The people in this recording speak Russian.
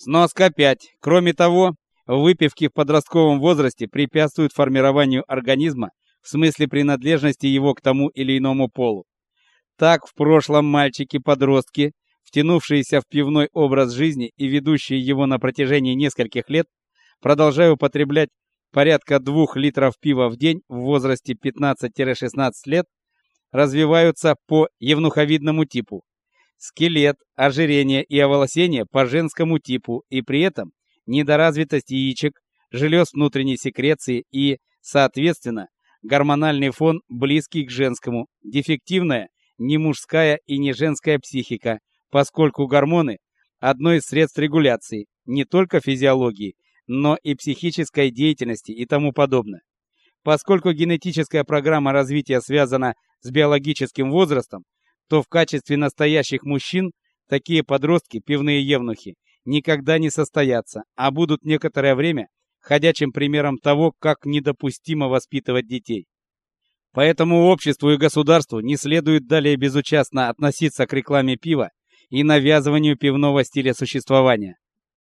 Сноска 5. Кроме того, выпивки в подростковом возрасте препятствуют формированию организма в смысле принадлежности его к тому или иному полу. Так в прошлом мальчики-подростки, втянувшиеся в пивной образ жизни и ведущие его на протяжении нескольких лет, продолжая употреблять порядка 2 литров пива в день в возрасте 15-16 лет, развиваются по евнуховидному типу. Скелет, ожирение и оволосение по женскому типу и при этом недоразвитость яичек, желез внутренней секреции и, соответственно, гормональный фон близкий к женскому, дефективная не мужская и не женская психика, поскольку гормоны одно из средств регуляции не только физиологии, но и психической деятельности и тому подобное. Поскольку генетическая программа развития связана с биологическим возрастом, то в качестве настоящих мужчин такие подростки, пивные евнухи, никогда не состоятся, а будут некоторое время ходячим примером того, как недопустимо воспитывать детей. Поэтому обществу и государству не следует далее безучастно относиться к рекламе пива и навязыванию пивного стиля существования.